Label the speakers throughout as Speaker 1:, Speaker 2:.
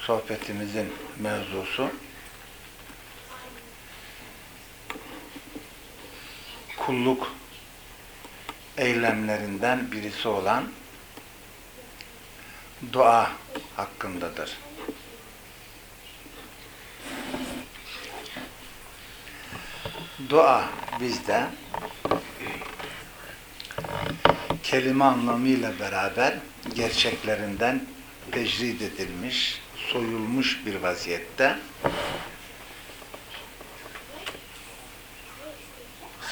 Speaker 1: sohbetimizin mevzusu kulluk eylemlerinden birisi olan dua hakkındadır. Dua bizde kelime anlamıyla beraber gerçeklerinden tecrid edilmiş, soyulmuş bir vaziyette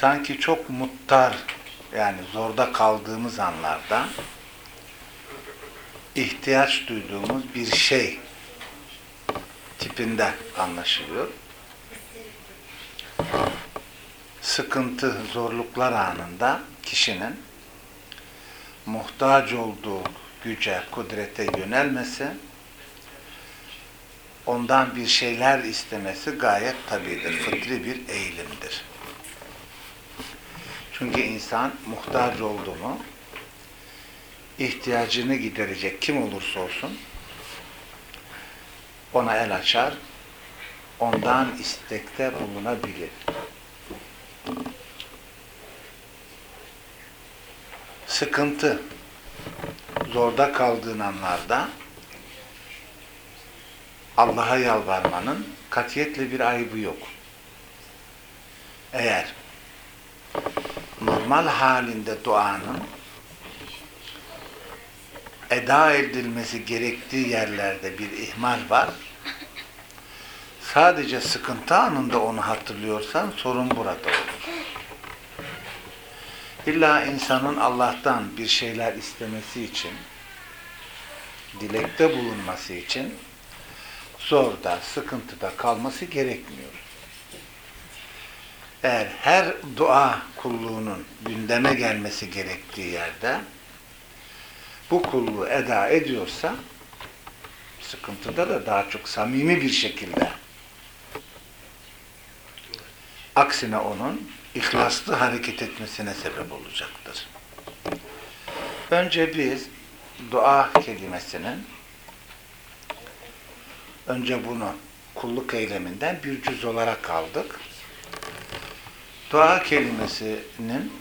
Speaker 1: sanki çok muttar yani zorda kaldığımız anlarda ihtiyaç duyduğumuz bir şey tipinde anlaşılıyor. Sıkıntı, zorluklar anında kişinin muhtaç olduğu güce, kudrete yönelmesi, ondan bir şeyler istemesi gayet tabidir, fıtri bir eğilimdir. Çünkü insan muhtaç oldu mu, ihtiyacını giderecek kim olursa olsun, ona el açar, ondan istekte bulunabilir. Sıkıntı, zorda kaldığın anlarda Allah'a yalvarmanın katiyetle bir ayıbı yok. Eğer normal halinde duanın eda edilmesi gerektiği yerlerde bir ihmal var. Sadece sıkıntı anında onu hatırlıyorsan sorun burada olur. İlla insanın Allah'tan bir şeyler istemesi için, dilekte bulunması için zorda, sıkıntıda kalması gerekmiyor. Eğer her dua kulluğunun gündeme gelmesi gerektiği yerde bu kulluğu eda ediyorsa sıkıntıda da daha çok samimi bir şekilde aksine onun ihlaslı hareket etmesine sebep olacaktır. Önce biz dua kelimesinin önce bunu kulluk eyleminden bir cüz olarak aldık. Dua kelimesinin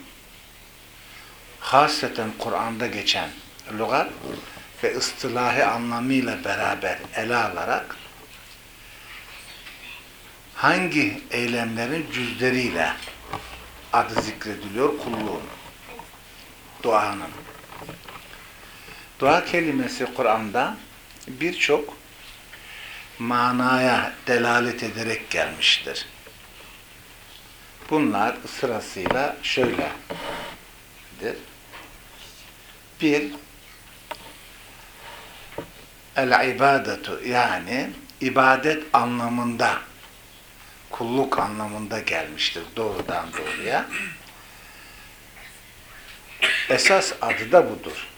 Speaker 1: hasreten Kur'an'da geçen lügat ve ıstılahi anlamıyla beraber ele alarak hangi eylemlerin cüzleriyle adı zikrediliyor kulluğun, duanın. Dua kelimesi Kur'an'da birçok manaya delalet ederek gelmiştir. Bunlar sırasıyla şöyledir. Bir, el-ibadetu yani ibadet anlamında kulluk anlamında gelmiştir doğrudan doğruya. Esas adı da budur.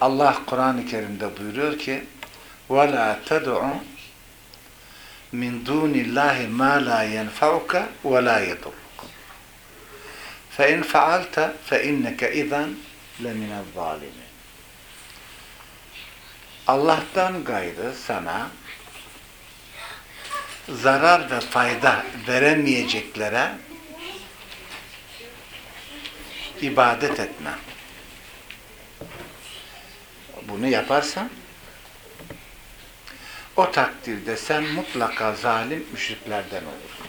Speaker 1: Allah Kur'an-ı Kerim'de buyuruyor ki وَلَا تَدْعُ مِنْ دُونِ اللّٰهِ مَا لَا يَنْفَعُكَ وَلَا يَضُرُّكَ فَاِنْ فَعَلْتَ فَاِنَّكَ اِذًا لَمِنَ الظَّالِمِينَ Allah'tan gayrı sana zarar ve fayda veremeyeceklere ibadet etme. bunu yaparsan o takdirde sen mutlaka zalim müşriklerden olursun.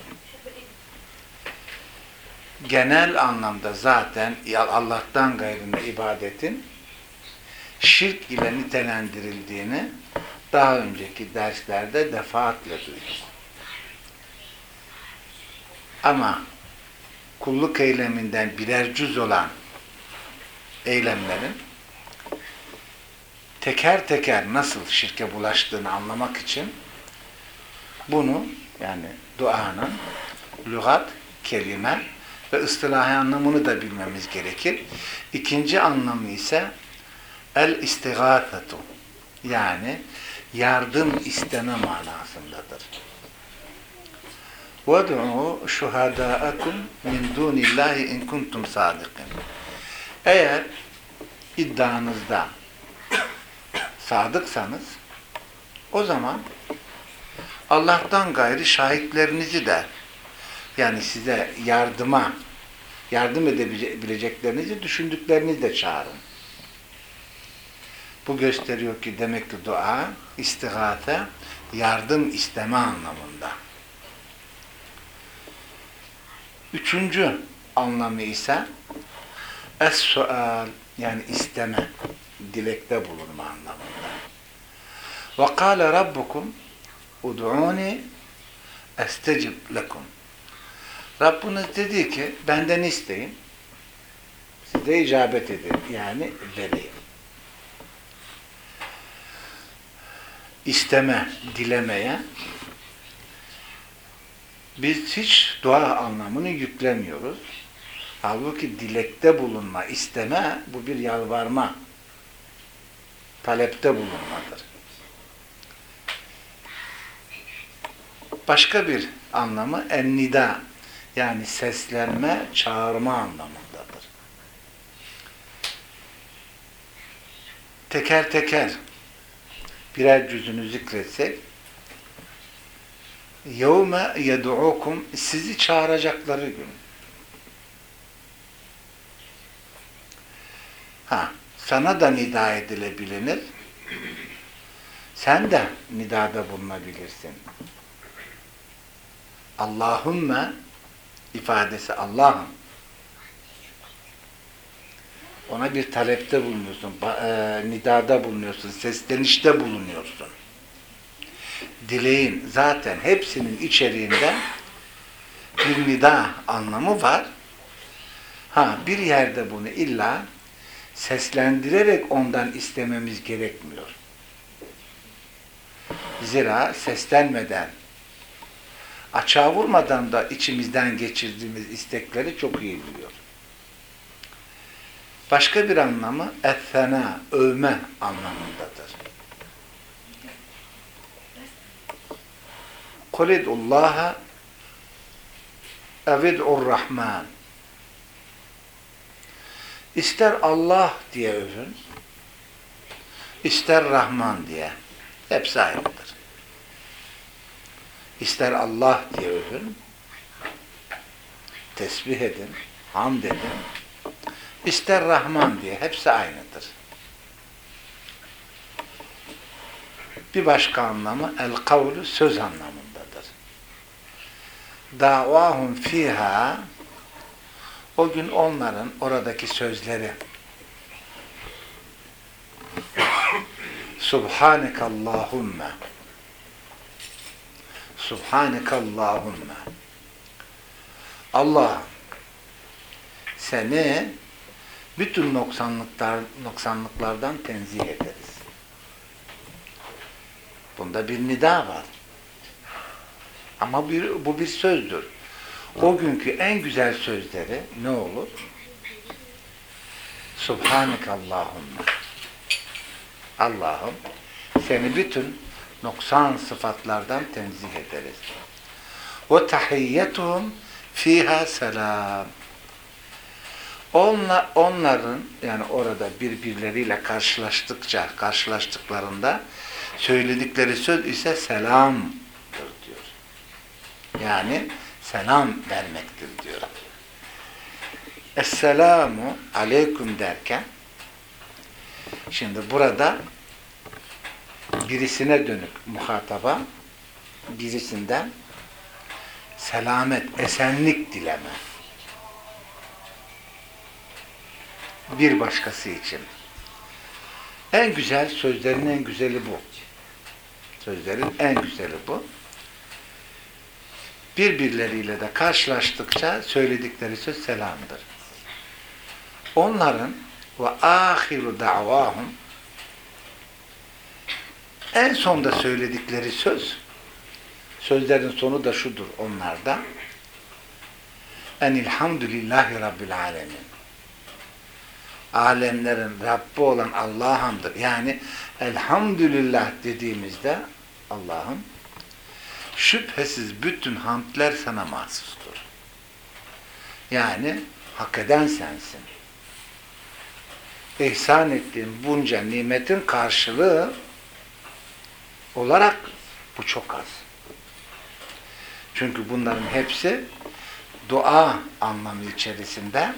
Speaker 1: Genel anlamda zaten Allah'tan gayrına ibadetin şirk ile nitelendirildiğini daha önceki derslerde defaatle duyduk. Ama kulluk eyleminden birer cüz olan eylemlerin teker teker nasıl şirke bulaştığını anlamak için bunu yani duanın lügat, kelime ve ıstılahi anlamını da bilmemiz gerekir. İkinci anlamı ise el istigâthetu yani yardım isteme manasındadır. وَدْعُوا شُهَدَاءَكُمْ مِنْ دُونِ اللّٰهِ اِنْ كُنْتُمْ صَادِقِينَ Eğer iddianızda sadıksanız o zaman Allah'tan gayri şahitlerinizi de yani size yardıma yardım edebileceklerinizi düşündüklerinizi de çağırın. Bu gösteriyor ki demek ki dua, istigate, yardım isteme anlamında. Üçüncü anlamı ise es-sual yani isteme, dilekte bulunma anlamında. Ve kâle rabbukum ud'uni estecib lekum. Rabbiniz dedi ki benden isteyin size icabet edin yani vereyim. isteme, dilemeye biz hiç dua anlamını yüklemiyoruz. Halbuki dilekte bulunma, isteme bu bir yalvarma, talepte bulunmadır. Başka bir anlamı ennida yani seslenme, çağırma anlamındadır. Teker teker birer cüzünü zikretsek يَوْمَ يَدُعُوكُمْ Sizi çağıracakları gün. Ha, sana da nida edilebilir. Sen de nidada bulunabilirsin. Allahümme ifadesi Allah'ım ona bir talepte bulunuyorsun, e, nidada bulunuyorsun, seslenişte bulunuyorsun. Dileğin zaten hepsinin içeriğinde bir nida anlamı var. Ha bir yerde bunu illa seslendirerek ondan istememiz gerekmiyor. Zira seslenmeden, açığa vurmadan da içimizden geçirdiğimiz istekleri çok iyi biliyor. Başka bir anlamı ethena, övme anlamındadır. Kulidullaha evid'ur rahman İster Allah diye övün, ister Rahman diye. Hepsi aynıdır. İster Allah diye övün, tesbih edin, hamd edin, ister Rahman diye. Hepsi aynıdır. Bir başka anlamı el kavlu söz anlamındadır. Davahum fiha o gün onların oradaki sözleri Subhanekallahümme Subhanekallahümme Allah seni bütün noksanlıklar, noksanlıklardan tenzih ederiz. Bunda bir nida var. Ama bir, bu bir sözdür. O günkü en güzel sözleri ne olur? Subhaneke Allahümme. Allah'ım seni bütün noksan sıfatlardan tenzih ederiz. Ve tahiyyetuhum fiha selam. Onla, onların yani orada birbirleriyle karşılaştıkça, karşılaştıklarında söyledikleri söz ise selamdır diyor. Yani selam vermektir diyor. Esselamu aleyküm derken Şimdi burada birisine dönük muhataba birisinden selamet, esenlik dileme. Bir başkası için. En güzel sözlerin en güzeli bu. Sözlerin en güzeli bu. Birbirleriyle de karşılaştıkça söyledikleri söz selamdır. Onların ve ahiru da'vahum en sonda söyledikleri söz sözlerin sonu da şudur onlarda Enilhamdülillahi Rabbil Alemin alemlerin Rabbi olan Allah'ındır. Yani elhamdülillah dediğimizde Allah'ım şüphesiz bütün hamdler sana mahsustur. Yani hak eden sensin. İhsan ettiğin bunca nimetin karşılığı olarak bu çok az. Çünkü bunların hepsi dua anlamı içerisinde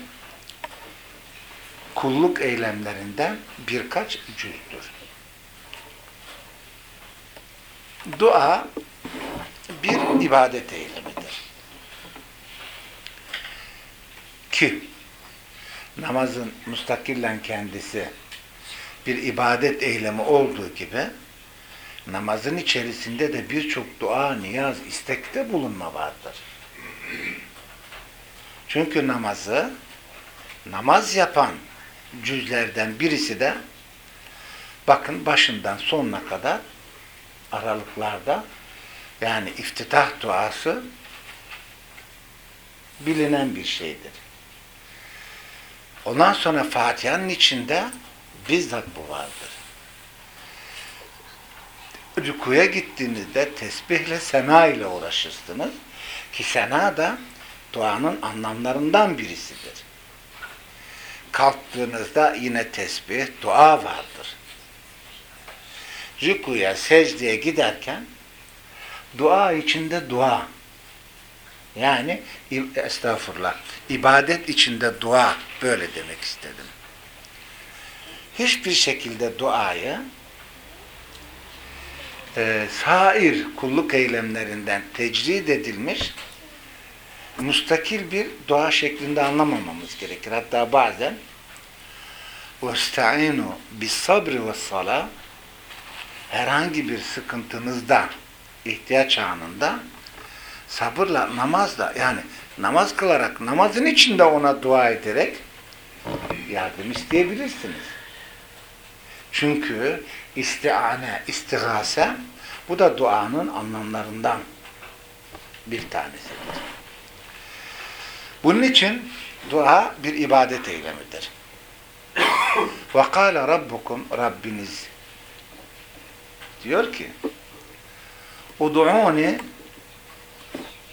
Speaker 1: kulluk eylemlerinden birkaç cüzdür. Dua bir ibadet eylemidir. Ki namazın mustakillen kendisi bir ibadet eylemi olduğu gibi namazın içerisinde de birçok dua, niyaz, istekte bulunma vardır. Çünkü namazı namaz yapan cüzlerden birisi de bakın başından sonuna kadar aralıklarda yani iftitah duası bilinen bir şeydir. Ondan sonra Fatiha'nın içinde bizzat bu vardır. Rükuya gittiğinizde tesbihle, sena ile uğraşırsınız. Ki sena da duanın anlamlarından birisidir. Kalktığınızda yine tesbih, dua vardır. Rükuya, secdeye giderken dua içinde dua. Yani estağfurullah. ibadet içinde dua. Böyle demek istedim. Hiçbir şekilde duayı e, sair kulluk eylemlerinden tecrid edilmiş mustakil bir dua şeklinde anlamamamız gerekir. Hatta bazen وَاسْتَعِينُوا بِالصَّبْرِ وَالصَّلَاةِ herhangi bir sıkıntınızda ihtiyaç anında sabırla, namazla yani namaz kılarak, namazın içinde ona dua ederek yardım isteyebilirsiniz. Çünkü istiane, istigase bu da duanın anlamlarından bir tanesidir. Bunun için dua bir ibadet eylemidir. Kâle rabbukum Rabbiniz diyor ki Udu'uni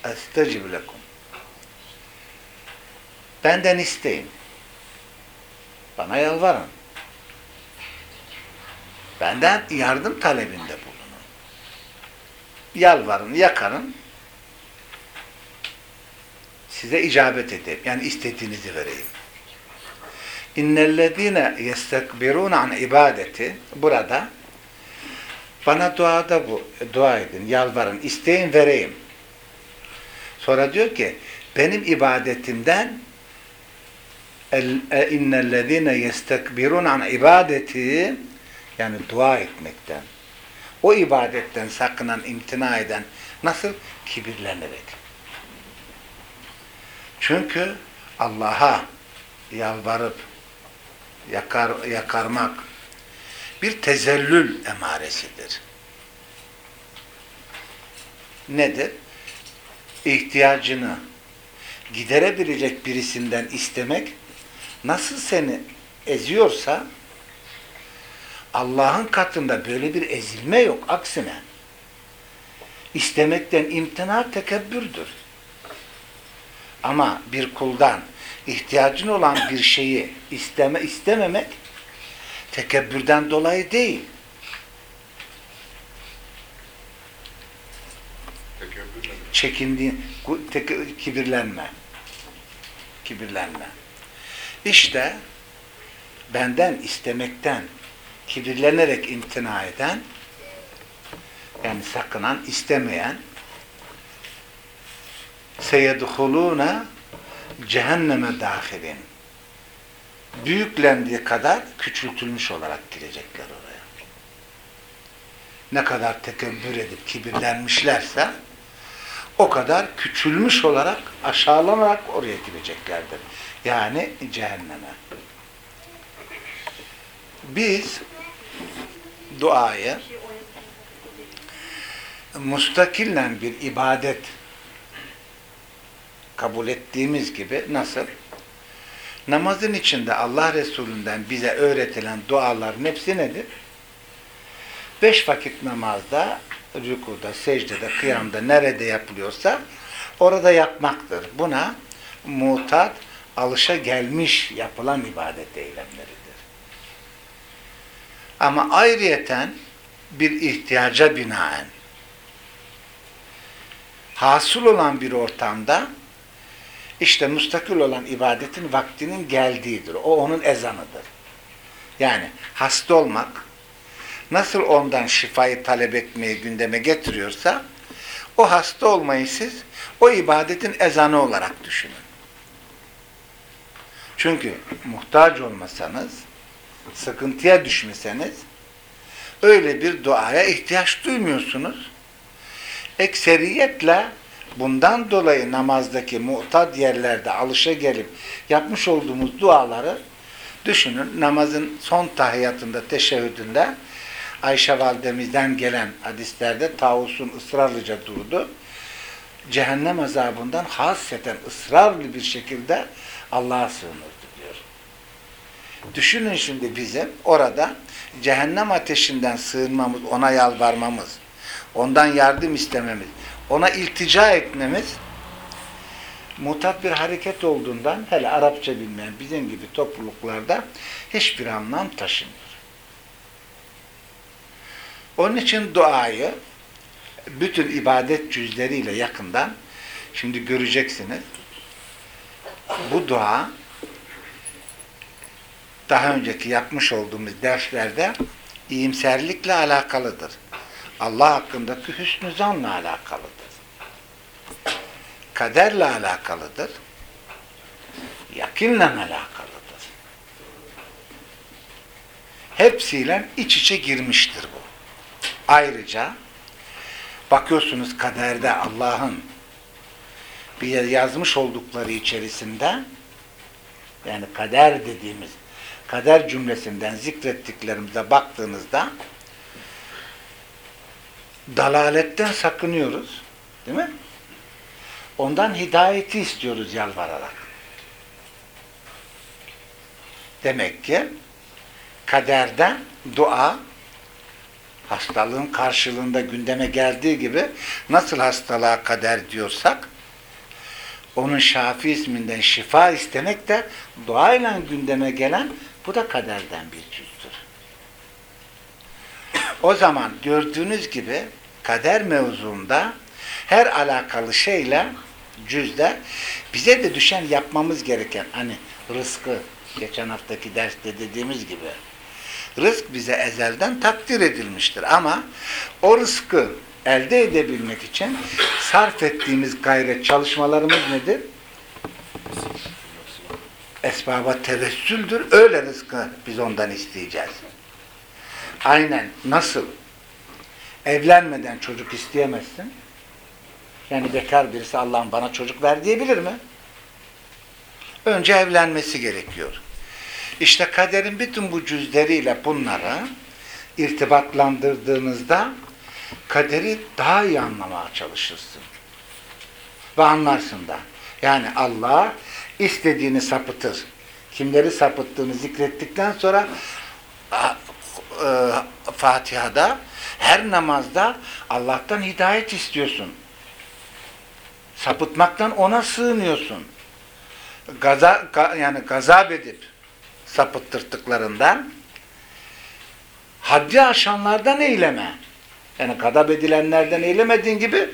Speaker 1: estecib lekum Benden isteyin. Bana yalvarın. Benden yardım talebinde bulunun. Yalvarın, yakarın. Size icabet edeyim. Yani istediğinizi vereyim. İnnellezine yestekbirun an ibadeti burada bana duada bu dua edin, yalvarın, isteyin vereyim. Sonra diyor ki benim ibadetimden e, innellezine yestekbirun an ibadeti yani dua etmekten o ibadetten sakınan, imtina eden nasıl? Kibirlenerek. Çünkü Allah'a yalvarıp yakar, yakarmak bir tezellül emaresidir. Nedir? İhtiyacını giderebilecek birisinden istemek nasıl seni eziyorsa Allah'ın katında böyle bir ezilme yok. Aksine istemekten imtina tekebbürdür. Ama bir kuldan ihtiyacın olan bir şeyi isteme istememek tekebbürden dolayı değil. Çekindiğin, kibirlenme. Kibirlenme. İşte benden istemekten kibirlenerek imtina eden yani sakınan, istemeyen seyedhulûne cehenneme dâhilin büyüklendiği kadar küçültülmüş olarak girecekler oraya. Ne kadar tekebbür edip kibirlenmişlerse o kadar küçülmüş olarak, aşağılanarak oraya gireceklerdir. Yani cehenneme. Biz duayı mustakillen bir ibadet kabul ettiğimiz gibi nasıl? Namazın içinde Allah Resulü'nden bize öğretilen duaların hepsi nedir? Beş vakit namazda, rükuda, secdede, kıyamda nerede yapılıyorsa orada yapmaktır. Buna mutat, alışa gelmiş yapılan ibadet eylemleridir. Ama ayrıyeten bir ihtiyaca binaen hasıl olan bir ortamda işte müstakil olan ibadetin vaktinin geldiğidir. O onun ezanıdır. Yani hasta olmak nasıl ondan şifayı talep etmeyi gündeme getiriyorsa o hasta olmayı siz o ibadetin ezanı olarak düşünün. Çünkü muhtaç olmasanız sıkıntıya düşmeseniz öyle bir duaya ihtiyaç duymuyorsunuz. Ekseriyetle bundan dolayı namazdaki muhtad yerlerde alışa gelip yapmış olduğumuz duaları düşünün. Namazın son tahiyyatında, teşehhüdünde Ayşe validemizden gelen hadislerde Tavus'un ısrarlıca durdu. Cehennem azabından hasreten ısrarlı bir şekilde Allah'a sığınırdı diyor. Düşünün şimdi bizim orada cehennem ateşinden sığınmamız, ona yalvarmamız, ondan yardım istememiz, ona iltica etmemiz mutat bir hareket olduğundan hele Arapça bilmeyen bizim gibi topluluklarda hiçbir anlam taşımıyor. Onun için duayı bütün ibadet cüzleriyle yakından şimdi göreceksiniz. Bu dua daha önceki yapmış olduğumuz derslerde iyimserlikle alakalıdır. Allah hakkındaki hüsnü zanla alakalıdır. Kaderle alakalıdır. Yakinle alakalıdır. Hepsiyle iç içe girmiştir bu. Ayrıca bakıyorsunuz kaderde Allah'ın bir yazmış oldukları içerisinde yani kader dediğimiz kader cümlesinden zikrettiklerimize baktığınızda dalaletten sakınıyoruz. Değil mi? Ondan hidayeti istiyoruz yalvararak. Demek ki kaderde dua hastalığın karşılığında gündeme geldiği gibi nasıl hastalığa kader diyorsak onun Şafi isminden şifa istemek de duayla gündeme gelen bu da kaderden bir cüzdür. O zaman gördüğünüz gibi kader mevzuunda her alakalı şeyle cüzde bize de düşen yapmamız gereken hani rızkı geçen haftaki derste dediğimiz gibi rızk bize ezelden takdir edilmiştir ama o rızkı elde edebilmek için sarf ettiğimiz gayret çalışmalarımız nedir? Esbaba tevessüldür. Öyle rızkı biz ondan isteyeceğiz. Aynen nasıl evlenmeden çocuk isteyemezsin? Yani bekar birisi Allah'ım bana çocuk ver diyebilir mi? Önce evlenmesi gerekiyor. İşte kaderin bütün bu cüzleriyle bunları irtibatlandırdığınızda kaderi daha iyi anlamaya çalışırsın. Ve anlarsın da. Yani Allah istediğini sapıtır. Kimleri sapıttığını zikrettikten sonra Fatiha'da her namazda Allah'tan hidayet istiyorsun. Sapıtmaktan ona sığınıyorsun. Gaza, yani gazap edip sapıttırdıklarından haddi aşanlardan eyleme. Yani gadap edilenlerden eylemediğin gibi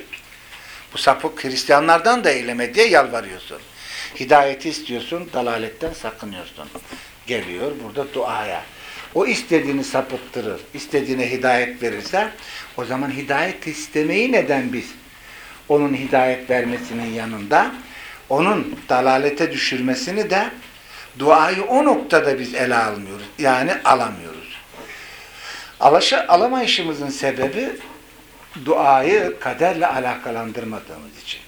Speaker 1: bu sapık Hristiyanlardan da eyleme diye yalvarıyorsun. Hidayeti istiyorsun, dalaletten sakınıyorsun. Geliyor burada duaya. O istediğini sapıttırır, istediğine hidayet verirse o zaman hidayet istemeyi neden biz onun hidayet vermesinin yanında onun dalalete düşürmesini de duayı o noktada biz ele almıyoruz. Yani alamıyoruz. Alaşa, alamayışımızın sebebi duayı kaderle alakalandırmadığımız için.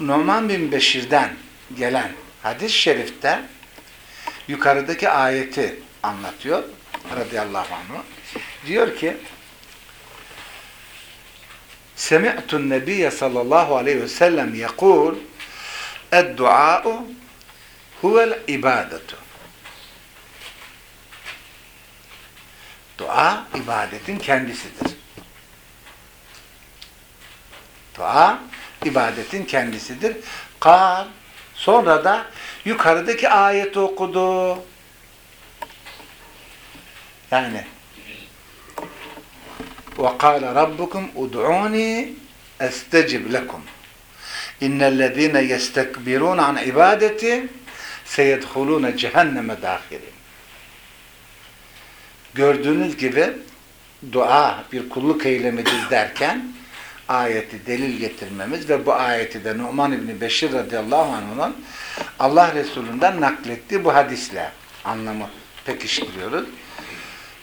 Speaker 1: Numan bin Beşir'den gelen hadis-i şerifte yukarıdaki ayeti anlatıyor radıyallahu anh. Diyor ki Semi'tun nebiyye sallallahu aleyhi ve sellem yekul Ed-dua'u huvel ibadetu. Dua ibadetin kendisidir. Dua ibadetin kendisidir. Kal sonra da yukarıdaki ayeti okudu. Yani وَقَالَ رَبُّكُمْ اُدْعُونِي اَسْتَجِبْ لَكُمْ اِنَّ الَّذ۪ينَ يَسْتَكْبِرُونَ عَنْ عِبَادَتِ سَيَدْخُلُونَ cehenneme دَاخِرِينَ Gördüğünüz gibi dua bir kulluk eylemidir derken ayeti delil getirmemiz ve bu ayeti de Numan İbni Beşir radıyallahu anh'ın Allah Resulü'nden naklettiği bu hadisle anlamı pekiştiriyoruz.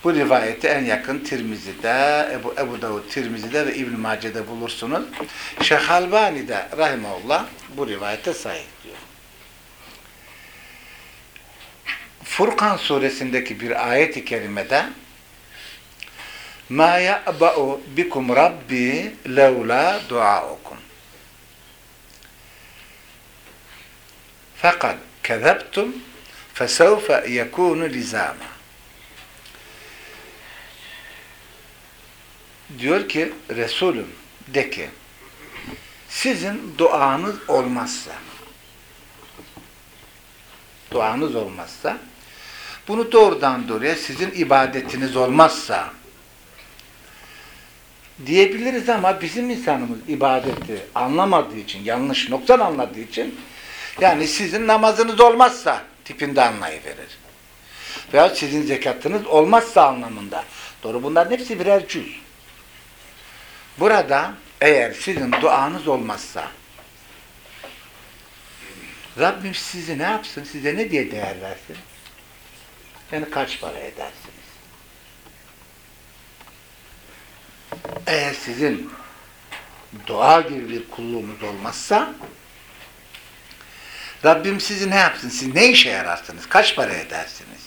Speaker 1: Bu rivayeti en yakın Tirmizi'de, Ebu, Ebu Davud Tirmizi'de ve İbn-i Mace'de bulursunuz. Şeyh Albani de bu rivayete sahip diyor. Furkan suresindeki bir ayet-i kerimede Ma ya'ba'u bikum rabbi levla duaukum. Fakat kezeptum fesevfe yekunu lizama. Diyor ki Resulüm de ki sizin duanız olmazsa duanız olmazsa bunu doğrudan doğruya sizin ibadetiniz olmazsa diyebiliriz ama bizim insanımız ibadeti anlamadığı için, yanlış noktan anladığı için yani sizin namazınız olmazsa tipinde anlayıverir. Veya sizin zekatınız olmazsa anlamında. Doğru bunların hepsi birer cüz. Burada eğer sizin duanız olmazsa Rabbim sizi ne yapsın? Size ne diye değer versin? Yani kaç para edersiniz? Eğer sizin dua gibi bir kulluğunuz olmazsa Rabbim sizi ne yapsın? Siz ne işe yararsınız? Kaç para edersiniz?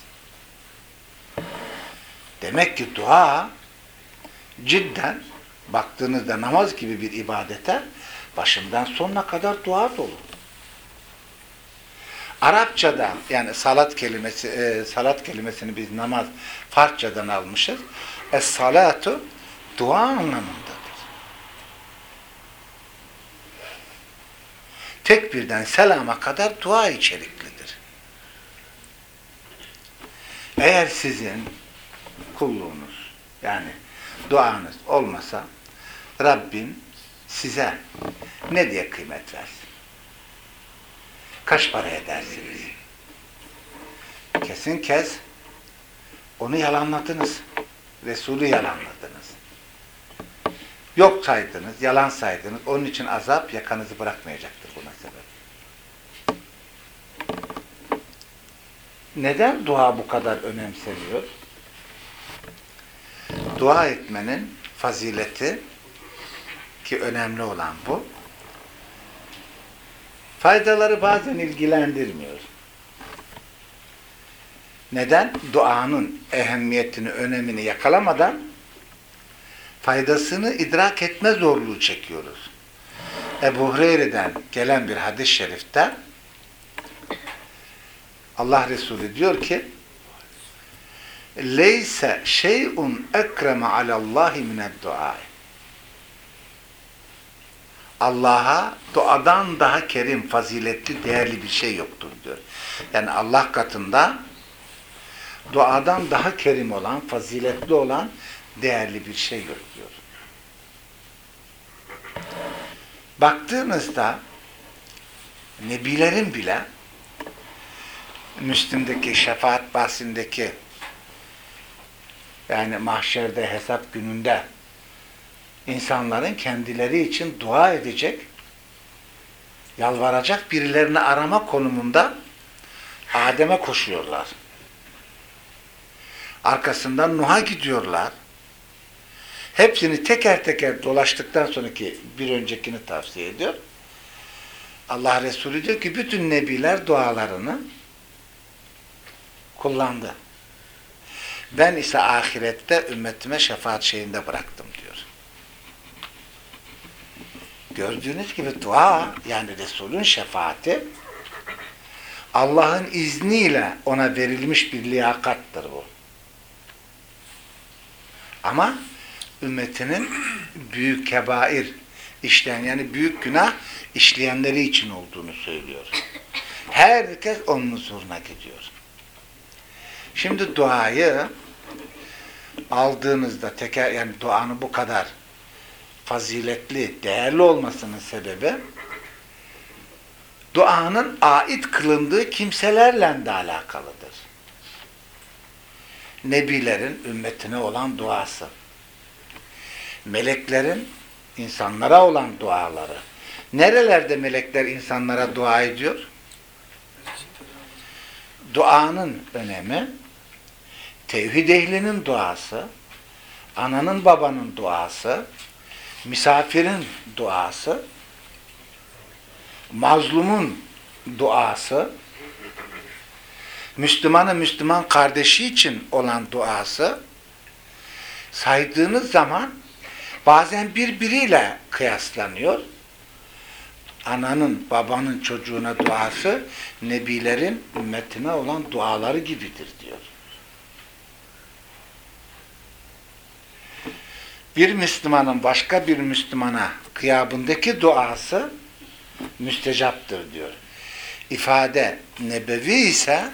Speaker 1: Demek ki dua cidden baktığınızda namaz gibi bir ibadete başından sonuna kadar dua dolu. Arapçada yani salat kelimesi e, salat kelimesini biz namaz Farsçadan almışız. Es salatu dua anlamındadır. Tekbirden selama kadar dua içeriklidir. Eğer sizin kulluğunuz yani duanız olmasa Rabbim size ne diye kıymet versin? Kaç para edersiniz? Kesin kez onu yalanladınız. Resulü yalanladınız. Yok saydınız, yalan saydınız. Onun için azap yakanızı bırakmayacaktır buna sebep. Neden dua bu kadar önemseniyor? Dua etmenin fazileti ki önemli olan bu. Faydaları bazen ilgilendirmiyor. Neden? Duanın ehemmiyetini, önemini yakalamadan faydasını idrak etme zorluğu çekiyoruz. Ebu Hureyre'den gelen bir hadis-i şerifte Allah Resulü diyor ki Leyse şey'un ekreme alallahi mined-du'a. Allah'a duadan daha kerim, faziletli, değerli bir şey yoktur diyor. Yani Allah katında duadan daha kerim olan, faziletli olan değerli bir şey yok diyor. Baktığınızda Nebilerin bile Müslim'deki şefaat bahsindeki yani mahşerde hesap gününde insanların kendileri için dua edecek, yalvaracak birilerini arama konumunda Adem'e koşuyorlar. Arkasından Nuh'a gidiyorlar. Hepsini teker teker dolaştıktan sonraki bir öncekini tavsiye ediyor. Allah Resulü diyor ki bütün nebiler dualarını kullandı. Ben ise ahirette ümmetime şefaat şeyinde bıraktım diyor. Gördüğünüz gibi dua yani Resulün şefaati Allah'ın izniyle ona verilmiş bir liyakattır bu. Ama ümmetinin büyük kebair işleyen yani büyük günah işleyenleri için olduğunu söylüyor. Herkes onun huzuruna gidiyor. Şimdi duayı aldığınızda teker yani duanın bu kadar faziletli, değerli olmasının sebebi duanın ait kılındığı kimselerle de alakalıdır. Nebilerin ümmetine olan duası. Meleklerin insanlara olan duaları. Nerelerde melekler insanlara dua ediyor? Duanın önemi tevhid ehlinin duası, ananın babanın duası, misafirin duası, mazlumun duası, Müslümanı Müslüman kardeşi için olan duası saydığınız zaman bazen birbiriyle kıyaslanıyor. Ananın, babanın çocuğuna duası nebilerin ümmetine olan duaları gibidir diyor. Bir Müslümanın başka bir Müslümana kıyabındaki duası müstecaptır diyor. İfade nebevi ise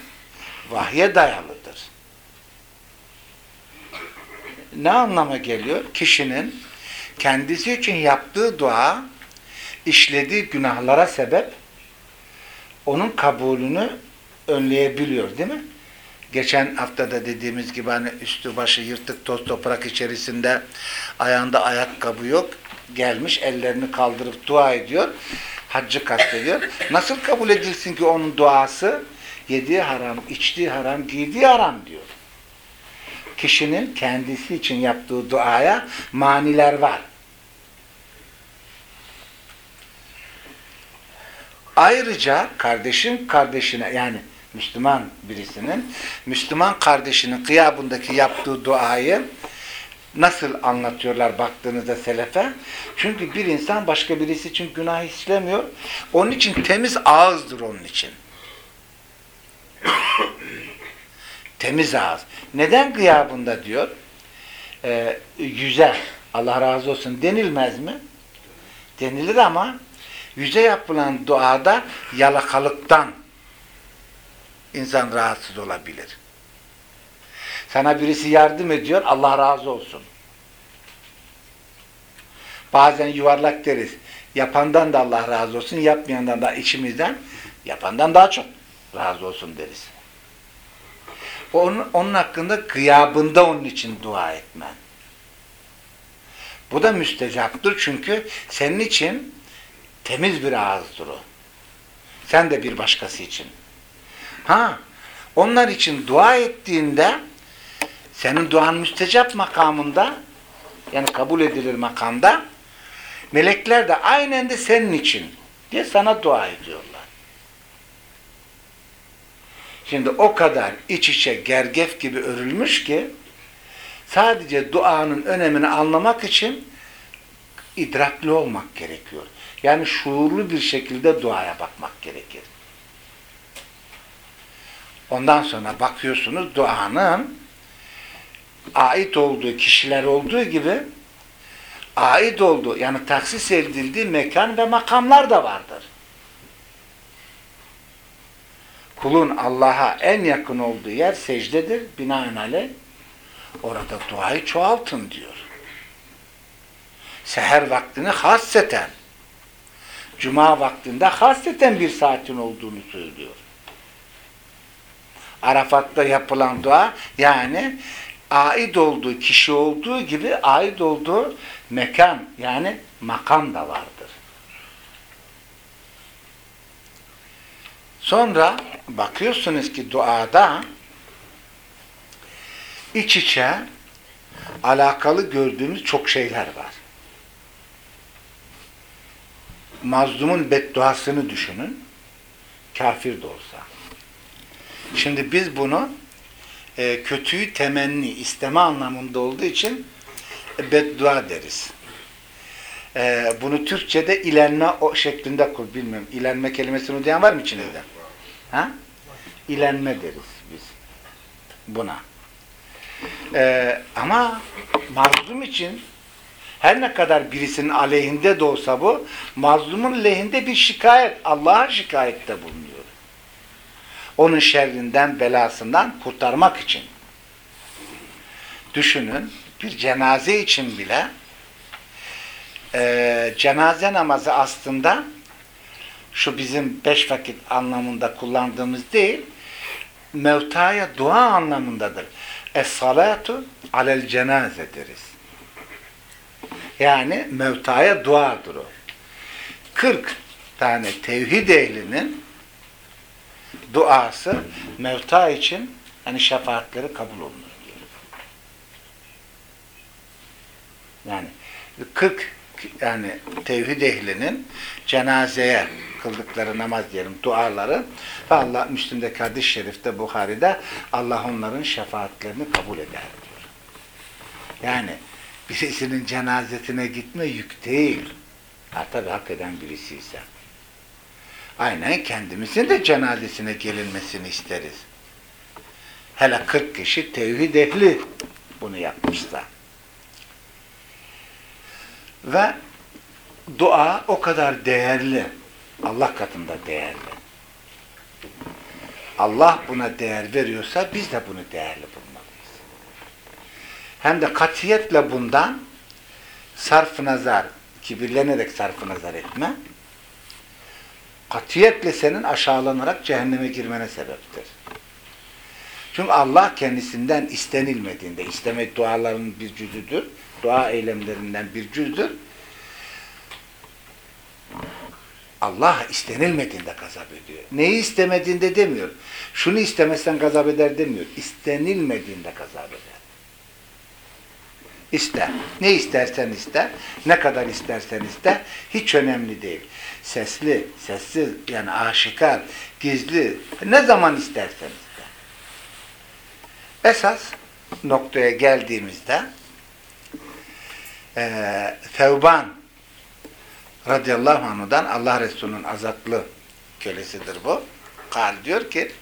Speaker 1: vahye dayalıdır. Ne anlama geliyor? Kişinin kendisi için yaptığı dua işlediği günahlara sebep onun kabulünü önleyebiliyor değil mi? Geçen haftada dediğimiz gibi hani üstü başı yırtık toz toprak içerisinde ayağında ayakkabı yok gelmiş ellerini kaldırıp dua ediyor. Haccı kastediyor. Nasıl kabul edilsin ki onun duası? Yediği haram, içtiği haram, giydiği haram diyor. Kişinin kendisi için yaptığı duaya maniler var. Ayrıca kardeşin kardeşine yani Müslüman birisinin Müslüman kardeşinin kıyabındaki yaptığı duayı nasıl anlatıyorlar baktığınızda selefe? Çünkü bir insan başka birisi için günah işlemiyor. Onun için temiz ağızdır onun için. Temiz ağız. Neden gıyabında diyor? Ee, yüze Allah razı olsun denilmez mi? Denilir ama yüze yapılan duada yalakalıktan insan rahatsız olabilir. Sana birisi yardım ediyor, Allah razı olsun. Bazen yuvarlak deriz. Yapandan da Allah razı olsun, yapmayandan da içimizden, yapandan daha çok razı olsun deriz. Onun, onun hakkında gıyabında onun için dua etmen. Bu da müstecaptır çünkü senin için temiz bir ağızdır o. Sen de bir başkası için. Ha, onlar için dua ettiğinde senin duan müstecap makamında yani kabul edilir makamda melekler de aynen de senin için diye sana dua ediyorlar. Şimdi o kadar iç içe gergef gibi örülmüş ki sadece duanın önemini anlamak için idrakli olmak gerekiyor. Yani şuurlu bir şekilde duaya bakmak gerekir. Ondan sonra bakıyorsunuz duanın ait olduğu kişiler olduğu gibi ait olduğu yani taksis edildiği mekan ve makamlar da vardır. Kulun Allah'a en yakın olduğu yer secdedir. Binaenaleyh orada duayı çoğaltın diyor. Seher vaktini hasseten Cuma vaktinde hasseten bir saatin olduğunu söylüyor. Arafat'ta yapılan dua yani ait olduğu kişi olduğu gibi ait olduğu mekan yani makam da vardır. Sonra bakıyorsunuz ki duada iç içe alakalı gördüğümüz çok şeyler var. Mazlumun bedduasını düşünün. Kafir de olsa. Şimdi biz bunu e, kötüyü temenni, isteme anlamında olduğu için e, beddua deriz. E, bunu Türkçe'de ilenme o şeklinde bilmiyorum. İlenme kelimesini duyan var mı içinizde? Ha? İlenme deriz biz buna. E, ama mazlum için her ne kadar birisinin aleyhinde de olsa bu, mazlumun lehinde bir şikayet, Allah'a şikayette bulunuyor. Onun şerrinden, belasından kurtarmak için. Düşünün, bir cenaze için bile e, cenaze namazı aslında şu bizim beş vakit anlamında kullandığımız değil, mevtaya dua anlamındadır. Es-salatu alel cenaze deriz. Yani mevtaya duadır o. 40 tane tevhid ehlinin duası mevta için hani şefaatleri kabul olunur. Yani 40 yani tevhid ehlinin cenazeye kıldıkları namaz diyelim duaları ve Allah Müslim'deki hadis-i şerifte Buhari'de Allah onların şefaatlerini kabul eder diyor. Yani birisinin cenazesine gitme yük değil. Ha hak eden birisi ise. Aynen kendimizin de cenazesine gelinmesini isteriz. Hele 40 kişi tevhid ehli bunu yapmışsa. Ve dua o kadar değerli. Allah katında değerli. Allah buna değer veriyorsa biz de bunu değerli bulmalıyız. Hem de katiyetle bundan sarf nazar, kibirlenerek sarf nazar etme, katiyetle senin aşağılanarak cehenneme girmene sebeptir. Çünkü Allah kendisinden istenilmediğinde, istemek duaların bir cüzüdür, dua eylemlerinden bir cüzdür. Allah istenilmediğinde gazap ediyor. Neyi istemediğinde demiyor. Şunu istemezsen gazap eder demiyor. İstenilmediğinde gazap eder. İste. Ne istersen iste. Ne kadar istersen iste. Hiç önemli değil. Sesli, sessiz, yani aşikar, gizli. Ne zaman istersen iste. Esas noktaya geldiğimizde e, Fevban radıyallahu anhudan Allah Resulü'nün azatlı kölesidir bu. Kal diyor ki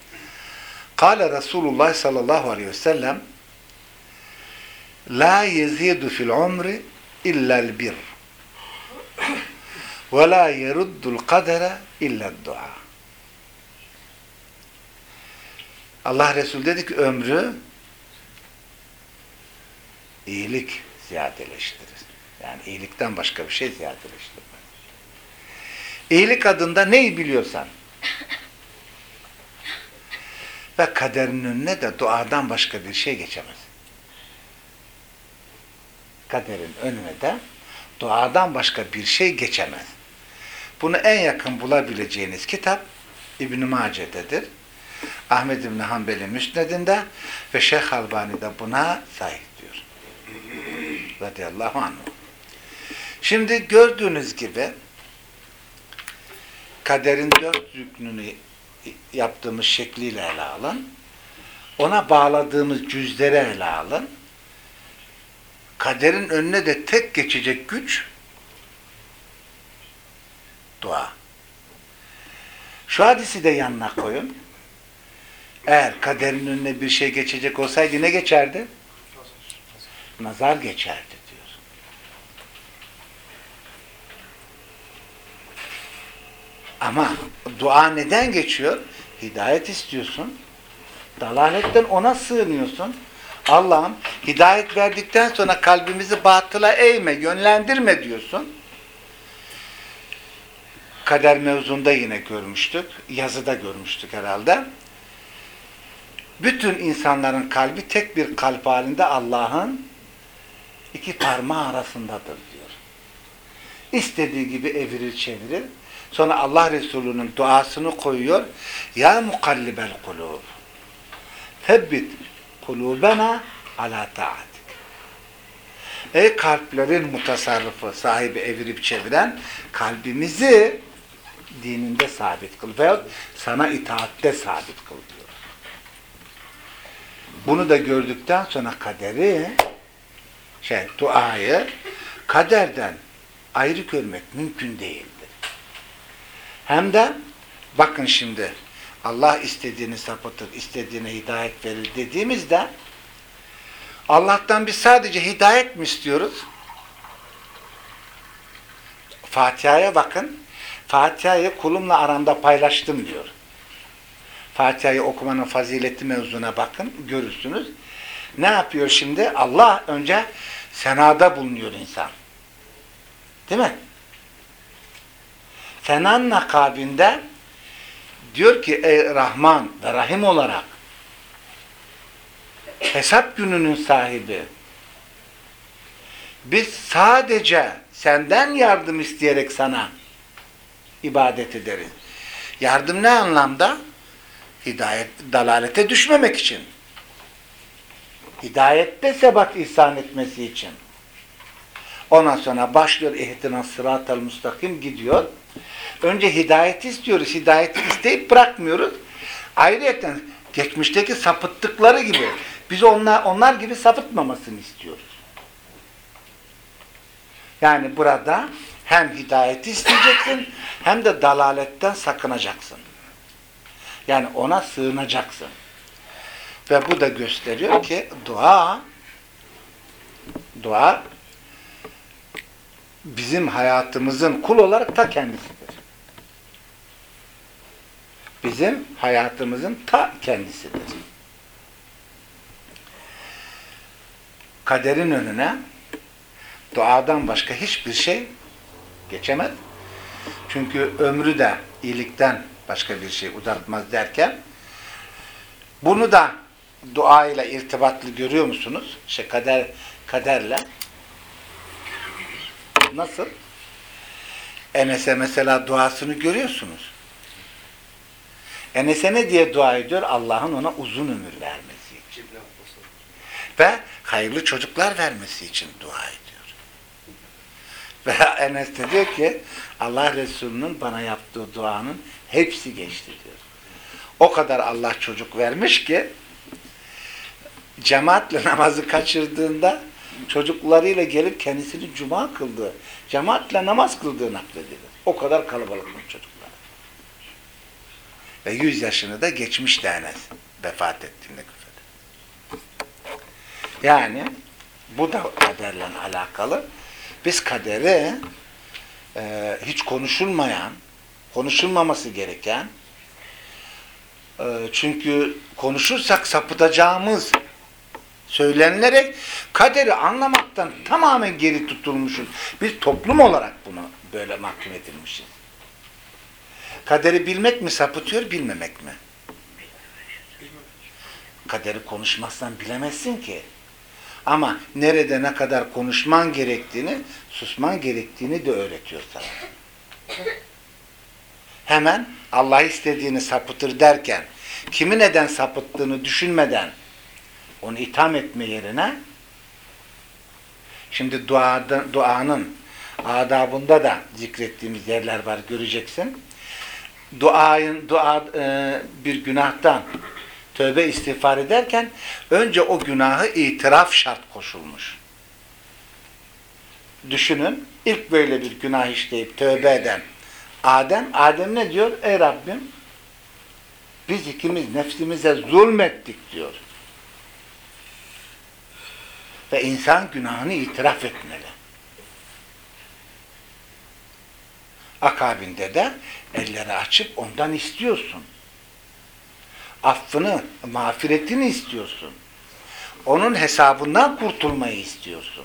Speaker 1: Kale Resulullah sallallahu aleyhi ve sellem La yezidu fil umri illa'l bir ve la yeruddul kadere illa'd dua. Allah Resulü dedi ki ömrü iyilik ziyadeleştirir. Yani iyilikten başka bir şey ziyadeleştirmez. İyilik adında neyi biliyorsan ve kaderin önüne de duadan başka bir şey geçemez. Kaderin önüne de duadan başka bir şey geçemez. Bunu en yakın bulabileceğiniz kitap İbn-i Mace'dedir. Ahmed İbn Hanbel'in müsnedinde ve Şeyh Albani de buna sahip diyor. Radıyallahu anh. Şimdi gördüğünüz gibi kaderin dört rüknünü yaptığımız şekliyle ele alın. Ona bağladığımız cüzleri ele alın. Kaderin önüne de tek geçecek güç dua. Şu hadisi de yanına koyun. Eğer kaderin önüne bir şey geçecek olsaydı ne geçerdi? Nazar geçerdi diyor. Ama dua neden geçiyor? Hidayet istiyorsun. Dalaletten ona sığınıyorsun. Allah'ım hidayet verdikten sonra kalbimizi batıla eğme, yönlendirme diyorsun. Kader mevzunda yine görmüştük. Yazıda görmüştük herhalde. Bütün insanların kalbi tek bir kalp halinde Allah'ın iki parmağı arasındadır diyor. İstediği gibi evirir çevirir. Sonra Allah Resulü'nün duasını koyuyor. Ya mukallibel kulub. Febbit kulubena ala taatik. Ey kalplerin mutasarrıfı, sahibi evirip çeviren kalbimizi dininde sabit kıl veyahut sana itaatte sabit kıl diyor. Bunu da gördükten sonra kaderi şey duayı kaderden ayrı görmek mümkün değildir. Hem de bakın şimdi Allah istediğini sapıtır, istediğine hidayet verir dediğimizde Allah'tan biz sadece hidayet mi istiyoruz? Fatiha'ya bakın. Fatiha'yı kulumla aramda paylaştım diyor. Fatiha'yı okumanın fazileti mevzuna bakın, görürsünüz. Ne yapıyor şimdi? Allah önce senada bulunuyor insan. Değil mi? Senan nakabinde diyor ki ey Rahman ve Rahim olarak hesap gününün sahibi biz sadece senden yardım isteyerek sana ibadet ederiz. Yardım ne anlamda? Hidayet, dalalete düşmemek için. Hidayette sebat ihsan etmesi için. Ondan sonra başlıyor ihtinas sıratel müstakim gidiyor. Önce hidayeti istiyoruz. Hidayeti isteyip bırakmıyoruz. Ayrıca geçmişteki sapıttıkları gibi biz onlar, onlar gibi sapıtmamasını istiyoruz. Yani burada hem hidayeti isteyeceksin hem de dalaletten sakınacaksın. Yani ona sığınacaksın. Ve bu da gösteriyor ki dua dua bizim hayatımızın kul olarak ta kendisidir. Bizim hayatımızın ta kendisidir. Kaderin önüne duadan başka hiçbir şey geçemez. Çünkü ömrü de iyilikten başka bir şey uzatmaz derken bunu da dua ile irtibatlı görüyor musunuz? Şey kader kaderle. Nasıl? Enes'e mesela duasını görüyorsunuz. Enes'e ne diye dua ediyor? Allah'ın ona uzun ömür vermesi için. Ve hayırlı çocuklar vermesi için dua ediyor. Ve Enes de diyor ki Allah Resulü'nün bana yaptığı duanın hepsi geçti diyor. O kadar Allah çocuk vermiş ki cemaatle namazı kaçırdığında çocuklarıyla gelip kendisini cuma kıldığı, cemaatle namaz kıldığı nakledilir. O kadar kalabalıkmış çocuklar. Ve yüz yaşını da geçmiş Enes vefat ettiğinde küfede. Yani bu da kaderle alakalı. Biz kaderi e, hiç konuşulmayan, konuşulmaması gereken e, çünkü konuşursak sapıtacağımız söylenilerek kaderi anlamaktan tamamen geri tutulmuşuz. Biz toplum olarak bunu böyle mahkum edilmişiz. Kaderi bilmek mi sapıtıyor, bilmemek mi? Kaderi konuşmazsan bilemezsin ki. Ama nerede ne kadar konuşman gerektiğini, susman gerektiğini de öğretiyor sana. Hemen Allah istediğini sapıtır derken, kimi neden sapıttığını düşünmeden onu itham etme yerine şimdi duada, duanın adabında da zikrettiğimiz yerler var göreceksin. Duayın dua e, bir günahtan tövbe istiğfar ederken önce o günahı itiraf şart koşulmuş. Düşünün ilk böyle bir günah işleyip tövbe eden Adem, Adem ne diyor? Ey Rabbim biz ikimiz nefsimize zulmettik diyor. Ve insan günahını itiraf etmeli. Akabinde de elleri açıp ondan istiyorsun. Affını, mağfiretini istiyorsun. Onun hesabından kurtulmayı istiyorsun.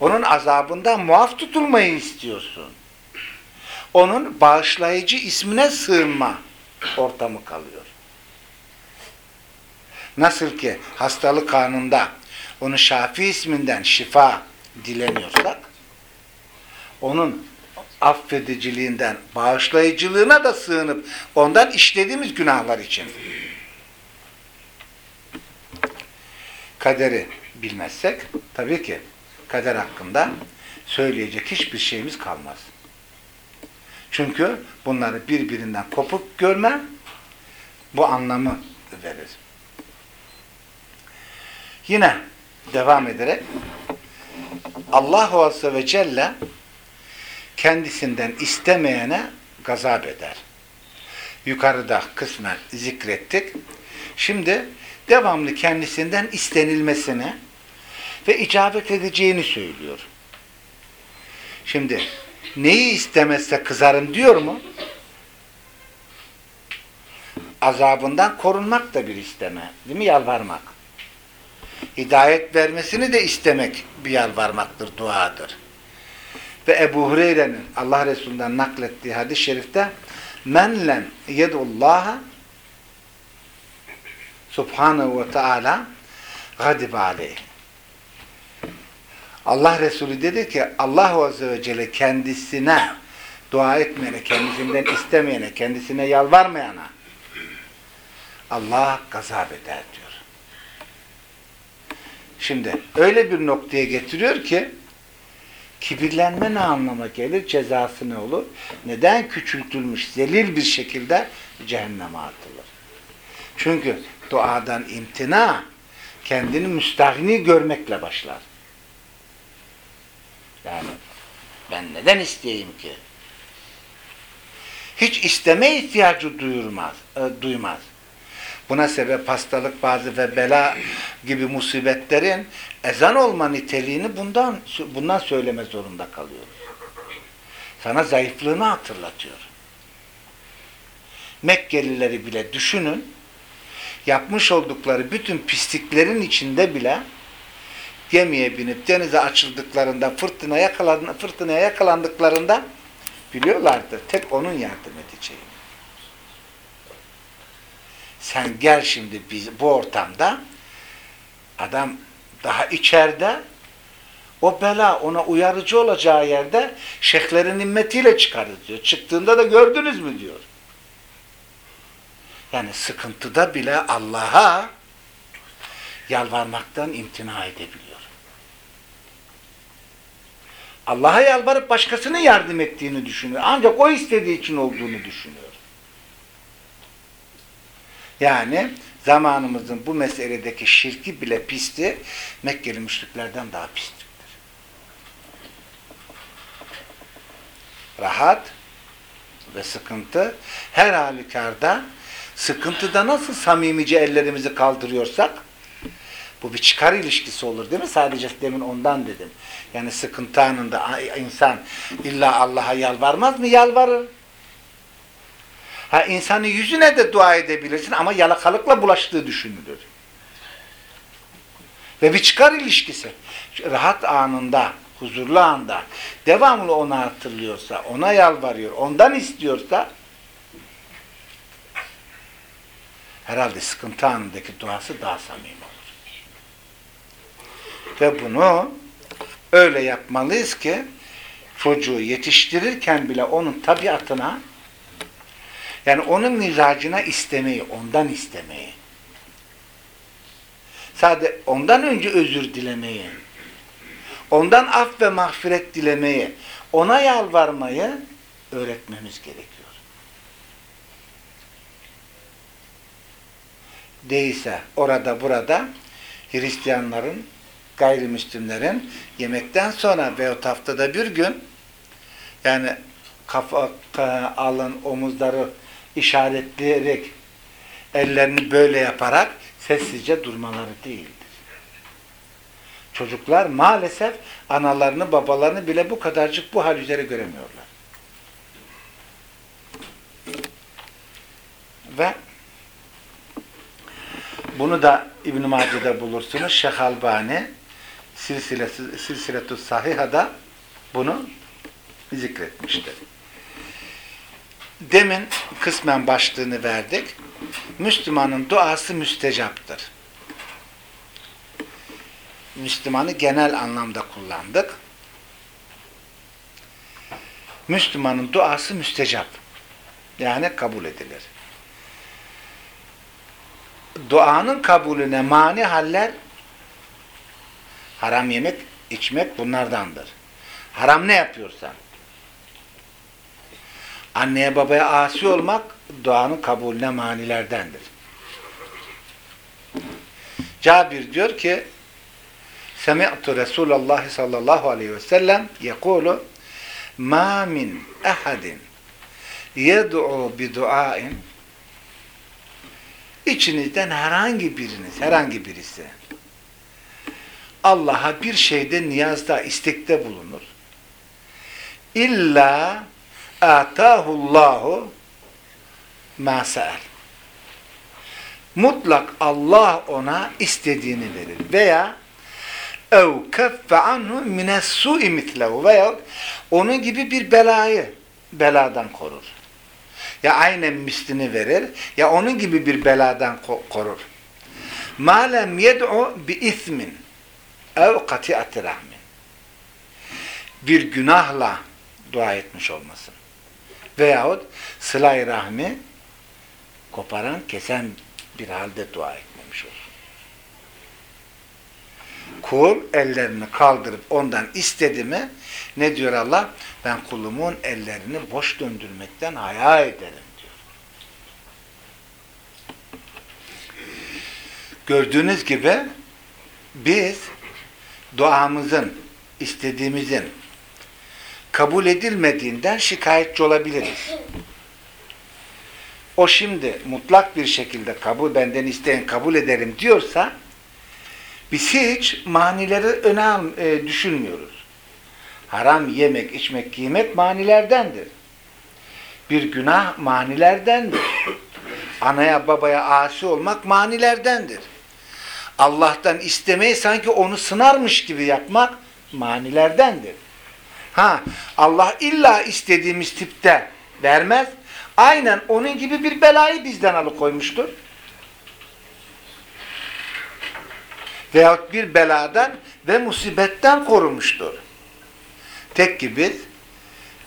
Speaker 1: Onun azabından muaf tutulmayı istiyorsun. Onun bağışlayıcı ismine sığınma ortamı kalıyor. Nasıl ki hastalık anında onun Şafi isminden şifa dileniyorsak, onun affediciliğinden, bağışlayıcılığına da sığınıp ondan işlediğimiz günahlar için kaderi bilmezsek tabii ki kader hakkında söyleyecek hiçbir şeyimiz kalmaz. Çünkü bunları birbirinden kopuk görme bu anlamı verir. Yine devam ederek Allah Azze ve Celle kendisinden istemeyene gazap eder. Yukarıda kısmen zikrettik. Şimdi devamlı kendisinden istenilmesini ve icabet edeceğini söylüyor. Şimdi neyi istemezse kızarım diyor mu? Azabından korunmak da bir isteme. Değil mi? Yalvarmak. Hidayet vermesini de istemek bir yalvarmaktır, duadır. Ve Ebu Hureyre'nin Allah Resulü'nden naklettiği hadis-i şerifte men lem yedullaha subhanehu ve teala gadib aleyh. Allah Resulü dedi ki Allah Azze ve Celle kendisine dua etmeyene, kendisinden istemeyene, kendisine yalvarmayana Allah gazap eder diyor. Şimdi öyle bir noktaya getiriyor ki kibirlenme ne anlama gelir? Cezası ne olur? Neden küçültülmüş, zelil bir şekilde cehenneme atılır? Çünkü duadan imtina kendini müstahni görmekle başlar. Yani ben neden isteyeyim ki? Hiç isteme ihtiyacı duyurmaz, e, duymaz. Buna sebep hastalık bazı ve bela gibi musibetlerin ezan olma niteliğini bundan bundan söyleme zorunda kalıyor. Sana zayıflığını hatırlatıyor. Mekkelileri bile düşünün. Yapmış oldukları bütün pisliklerin içinde bile gemiye binip denize açıldıklarında fırtına yakalan, fırtınaya yakalandıklarında biliyorlardı tek onun yardım edeceğini. Sen gel şimdi biz bu ortamda adam daha içeride o bela ona uyarıcı olacağı yerde şeyhlerin himmetiyle çıkarız diyor. Çıktığında da gördünüz mü diyor. Yani sıkıntıda bile Allah'a yalvarmaktan imtina edebiliyor. Allah'a yalvarıp başkasının yardım ettiğini düşünüyor. Ancak o istediği için olduğunu düşünüyor. Yani zamanımızın bu meseledeki şirki bile pisti, Mekkeli müşriklerden daha pistir. Rahat ve sıkıntı her halükarda sıkıntıda nasıl samimice ellerimizi kaldırıyorsak bu bir çıkar ilişkisi olur değil mi? Sadece demin ondan dedim. Yani sıkıntı anında insan illa Allah'a yalvarmaz mı? Yalvarır. Ha insanın yüzüne de dua edebilirsin ama yalakalıkla bulaştığı düşünülür. Ve bir çıkar ilişkisi. Rahat anında, huzurlu anda devamlı onu hatırlıyorsa, ona yalvarıyor, ondan istiyorsa herhalde sıkıntı anındaki duası daha samimi olur. Ve bunu öyle yapmalıyız ki çocuğu yetiştirirken bile onun tabiatına yani onun mizacına istemeyi, ondan istemeyi. Sadece ondan önce özür dilemeyi, ondan af ve mağfiret dilemeyi, ona yalvarmayı öğretmemiz gerekiyor. Değilse orada burada Hristiyanların, gayrimüslimlerin yemekten sonra veyahut haftada bir gün yani kafa, alın, omuzları işaretleyerek ellerini böyle yaparak sessizce durmaları değildir. Çocuklar maalesef analarını, babalarını bile bu kadarcık bu hal üzere göremiyorlar. Ve bunu da İbn-i Mace'de bulursunuz. Şeyh Albani silsilesi, sahihada bunu zikretmiştir. Demin kısmen başlığını verdik. Müslümanın duası müstecaptır. Müslümanı genel anlamda kullandık. Müslümanın duası müstecap. Yani kabul edilir. Duanın kabulüne mani haller haram yemek, içmek bunlardandır. Haram ne yapıyorsan. Anneye babaya asi olmak duanın kabulüne manilerdendir. Cabir diyor ki Semi'tu Resulullah sallallahu aleyhi ve sellem yekulu ma min ahadin yed'u bi duain içinizden herhangi biriniz, herhangi birisi Allah'a bir şeyde niyazda, istekte bulunur. İlla atahullahu ma sa'al. Mutlak Allah ona istediğini verir. Veya ev keffe anhu mines su'i mitlehu veya onun gibi bir belayı beladan korur. Ya aynen mislini verir ya onun gibi bir beladan korur. Ma lem yed'u bi ismin ev kati'ati. Bir günahla dua etmiş olmasın. Veyahut sıla-i rahmi koparan, kesen bir halde dua etmemiş olsun. Kul ellerini kaldırıp ondan istedi mi ne diyor Allah? Ben kulumun ellerini boş döndürmekten haya ederim diyor. Gördüğünüz gibi biz duamızın, istediğimizin kabul edilmediğinden şikayetçi olabiliriz. O şimdi mutlak bir şekilde kabul benden isteyen kabul ederim diyorsa biz hiç manileri öne al, e, düşünmüyoruz. Haram yemek, içmek, giymek manilerdendir. Bir günah manilerdendir. Anaya babaya asi olmak manilerdendir. Allah'tan istemeyi sanki onu sınarmış gibi yapmak manilerdendir. Ha, Allah illa istediğimiz tipte vermez. Aynen onun gibi bir belayı bizden alıkoymuştur. Veyahut bir beladan ve musibetten korumuştur. Tek ki biz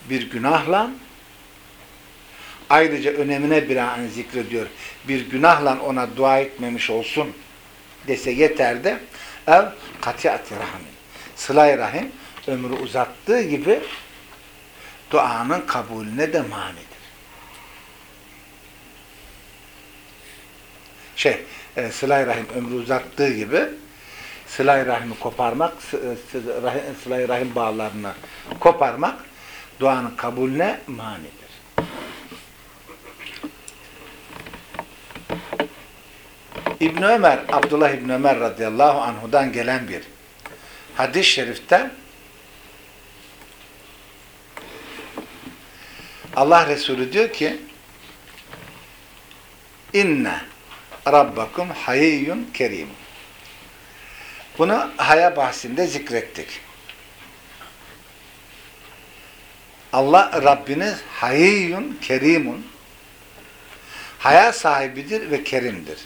Speaker 1: bir günahla ayrıca önemine bir an zikrediyor. Bir günahla ona dua etmemiş olsun dese yeterdi. Ev kati'ati rahmin. Sıla-i rahim ömrü uzattığı gibi duanın kabulüne de manidir. Şey, e, sıla-i rahim ömrü uzattığı gibi sıla-i rahimi koparmak, sıla-i rahim bağlarını koparmak duanın kabulüne manidir. İbn Ömer, Abdullah İbn Ömer radıyallahu anhudan gelen bir hadis-i şerifte Allah Resulü diyor ki inne rabbakum hayiyyun kerim bunu haya bahsinde zikrettik. Allah Rabbiniz hayiyyun kerimun haya sahibidir ve kerimdir.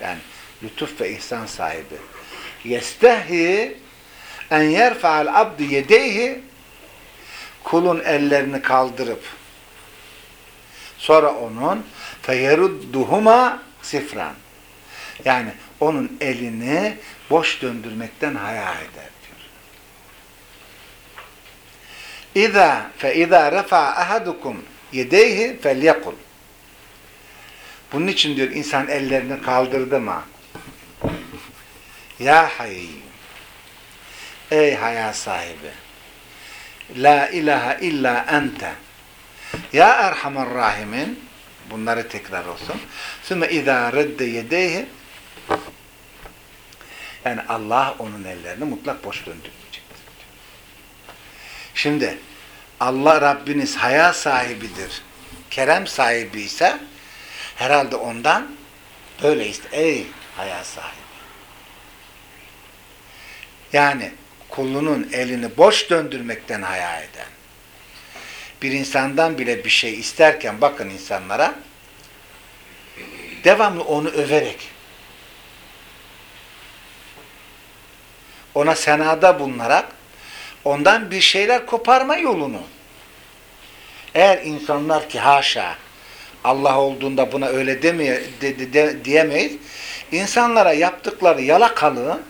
Speaker 1: Yani lütuf ve ihsan sahibi. Yestehi en yerfa'al abdu yedeyhi kulun ellerini kaldırıp sonra onun feyerudduhuma sifran yani onun elini boş döndürmekten haya eder diyor. İza fe iza refa ahadukum yedeyhi felyekul bunun için diyor insan ellerini kaldırdı mı? Ya hayy Ey haya sahibi La ilahe illa ente Ya erhamer rahimin Bunları tekrar olsun. Sümme izâ redde yedeyhi Yani Allah onun ellerini mutlak boş döndürmeyecektir. Şimdi Allah Rabbiniz haya sahibidir. Kerem sahibi ise Herhalde ondan böyle işte ey haya sahibi. Yani kulunun elini boş döndürmekten haya eden bir insandan bile bir şey isterken bakın insanlara devamlı onu överek ona senada bulunarak ondan bir şeyler koparma yolunu. Eğer insanlar ki haşa Allah olduğunda buna öyle demeye, de, de, de, diyemeyiz. İnsanlara yaptıkları yalakalığın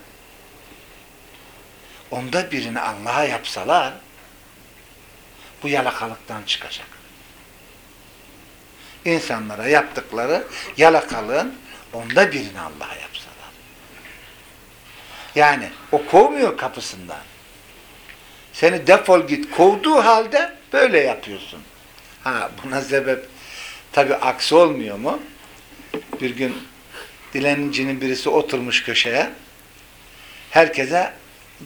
Speaker 1: onda birini Allah'a yapsalar bu yalakalıktan çıkacak. İnsanlara yaptıkları yalakalığın onda birini Allah'a yapsalar. Yani o kovmuyor kapısından. Seni defol git kovduğu halde böyle yapıyorsun. Ha buna sebep tabi aksi olmuyor mu? Bir gün dilencinin birisi oturmuş köşeye herkese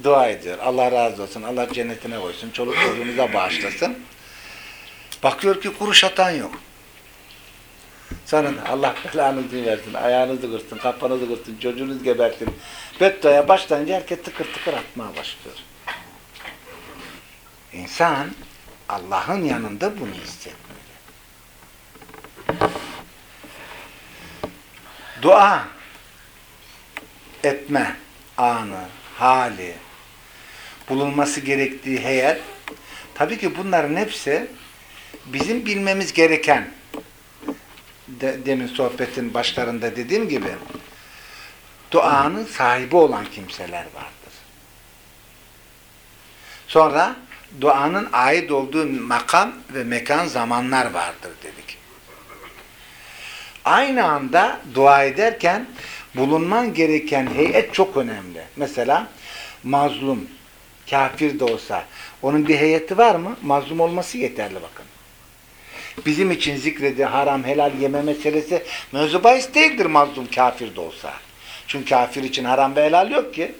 Speaker 1: dua ediyor. Allah razı olsun. Allah cennetine koysun. Çoluk çocuğunuza bağışlasın. Bakıyor ki kuruş atan yok. Sonra Allah belanızı versin, ayağınızı kırsın, kafanızı kırsın, çocuğunuz gebertin. Bedduaya başlayınca herkes tıkır tıkır atmaya başlıyor. İnsan Allah'ın yanında bunu hissetmeli. Dua etme anı, hali, bulunması gerektiği heyet, tabii ki bunların hepsi bizim bilmemiz gereken de, demin sohbetin başlarında dediğim gibi duanın sahibi olan kimseler vardır. Sonra duanın ait olduğu makam ve mekan zamanlar vardır dedik. Aynı anda dua ederken bulunman gereken heyet çok önemli. Mesela mazlum, kafir de olsa onun bir heyeti var mı? Mazlum olması yeterli bakın. Bizim için zikrediği haram, helal yeme meselesi mevzu değildir mazlum kafir de olsa. Çünkü kafir için haram ve helal yok ki.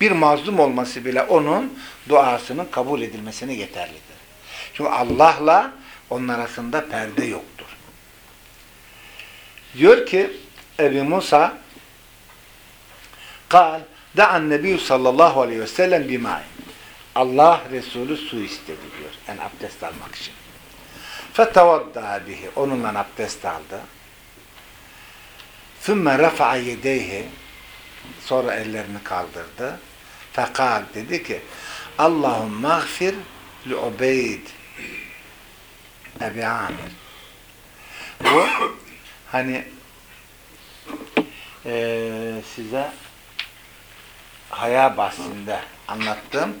Speaker 1: Bir mazlum olması bile onun duasının kabul edilmesine yeterlidir. Çünkü Allah'la onun arasında perde yoktur. Diyor ki Ebu Musa kal Da'an nebiyyü sallallahu aleyhi ve sellem bima'in. Allah Resulü su istedi diyor. Yani abdest almak için. Fetevadda bihi. Onunla abdest aldı. Sümme rafa'a yedeyhi. Sonra ellerini kaldırdı. Fekal dedi ki Allahum mağfir li ubeyd Ebi Amir. Bu hani e, size haya bahsinde anlattım.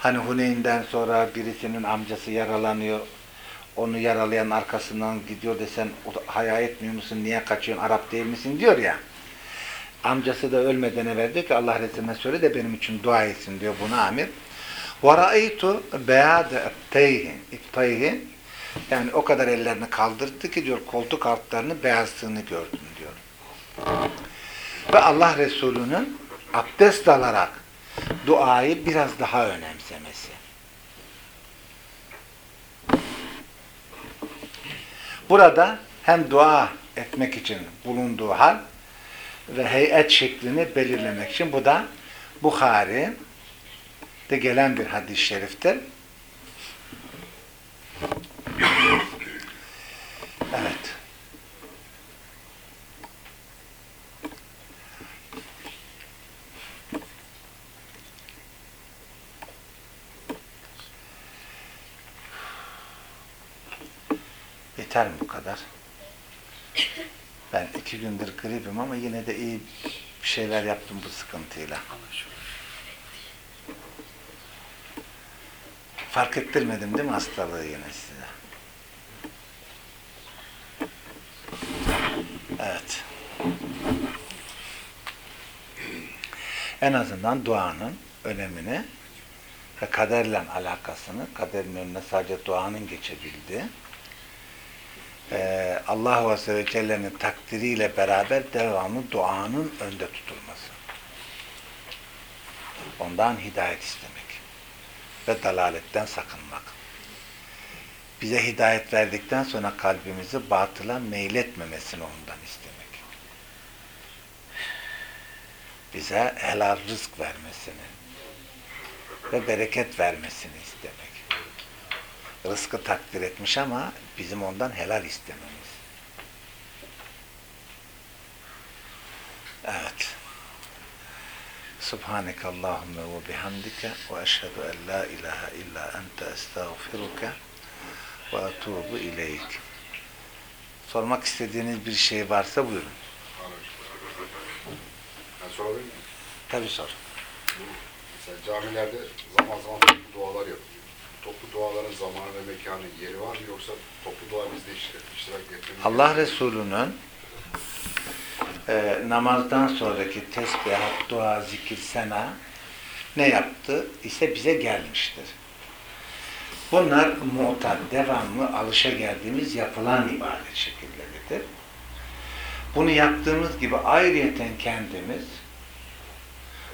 Speaker 1: Hani Huneyn'den sonra birisinin amcası yaralanıyor. Onu yaralayan arkasından gidiyor desen haya etmiyor musun? Niye kaçıyorsun? Arap değil misin? diyor ya. Amcası da ölmeden evvel diyor ki Allah Resulüne söyle de benim için dua etsin diyor buna amir. وَرَأَيْتُ بَيَادَ اِبْتَيْهِ Yani o kadar ellerini kaldırdı ki diyor koltuk altlarını beyazlığını gördüm diyor. Ve Allah Resulü'nün abdest alarak duayı biraz daha önemsemesi. Burada hem dua etmek için bulunduğu hal ve heyet şeklini belirlemek için bu da Bukhari de gelen bir hadis-i şeriftir. Evet. Yeter mi bu kadar? Ben iki gündür gripim ama yine de iyi bir şeyler yaptım bu sıkıntıyla. Fark ettirmedim değil mi hastalığı yine size? Evet. En azından duanın önemini ve kaderle alakasını, kaderin önüne sadece duanın geçebildiği, ee, Allah Azze ve Celle'nin takdiriyle beraber devamlı duanın önde tutulması. Ondan hidayet istemek ve dalaletten sakınmak. Bize hidayet verdikten sonra kalbimizi batıla meyletmemesini ondan istemek. Bize helal rızk vermesini ve bereket vermesini istemek. Rızkı takdir etmiş ama bizim ondan helal istememiz. Evet. Subhaneke Allahümme ve bihamdike ve eşhedü en la ilahe illa ente estağfiruke ve etubu ileyk. Sormak istediğiniz bir şey varsa buyurun.
Speaker 2: Ben sorabilir miyim?
Speaker 1: Tabii sor.
Speaker 2: Mesela camilerde zaman zaman dualar yapılıyor. Toplu duaların zamanı ve mekanı yeri var mı yoksa toplu dua bizde iştirak, iştirak etmemiz
Speaker 1: Allah Resulü'nün e, namazdan sonraki tesbihat, dua, zikir, sena ne yaptı ise bize gelmiştir. Bunlar mutat, devamlı alışa geldiğimiz yapılan ibadet şekilleridir. Bunu yaptığımız gibi ayrıyeten kendimiz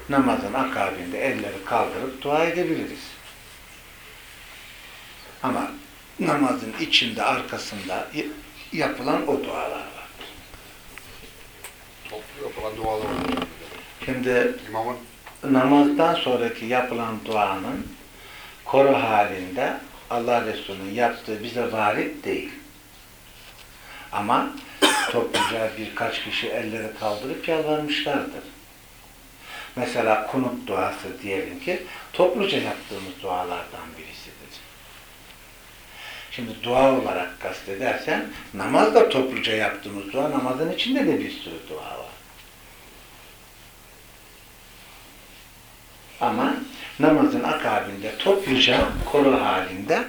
Speaker 1: namazın akabinde elleri kaldırıp dua edebiliriz. Ama namazın içinde, arkasında yapılan o dualar var.
Speaker 2: Toplu yapılan dualar oluyor.
Speaker 1: Şimdi
Speaker 2: İmamın
Speaker 1: namazdan sonraki yapılan duanın koro halinde Allah Resulü'nün yaptığı bize varit değil. Ama topluca birkaç kişi elleri kaldırıp yalvarmışlardır. Mesela kunut duası diyelim ki topluca yaptığımız dualardan birisidir. Şimdi dua olarak kastedersen namaz da topluca yaptığımız dua, namazın içinde de bir sürü dua var. Ama namazın akabinde topluca koro halinde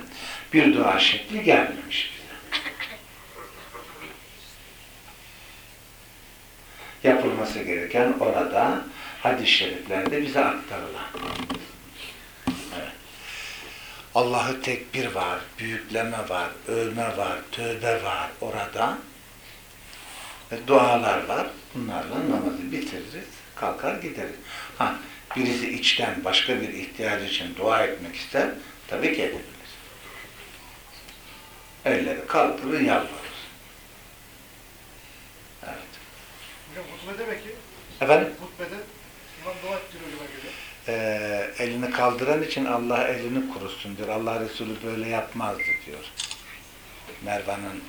Speaker 1: bir dua şekli gelmemiş bize. Yapılması gereken orada hadis-i şeriflerde bize aktarılan. Allah'ı tekbir var, büyükleme var, övme var, tövbe var orada. Ve dualar var. Bunlarla namazı bitiririz, kalkar gideriz. Ha, birisi içten başka bir ihtiyacı için dua etmek ister, tabii ki edebilir. Elleri kaldırır, yalvarır. Evet.
Speaker 3: Hocam hutbede peki?
Speaker 1: Efendim?
Speaker 3: Hutbede imam dua ettiriyor gibi
Speaker 1: Ee, elini kaldıran için Allah elini kurusun diyor. Allah Resulü böyle yapmazdı diyor. Mervan'ın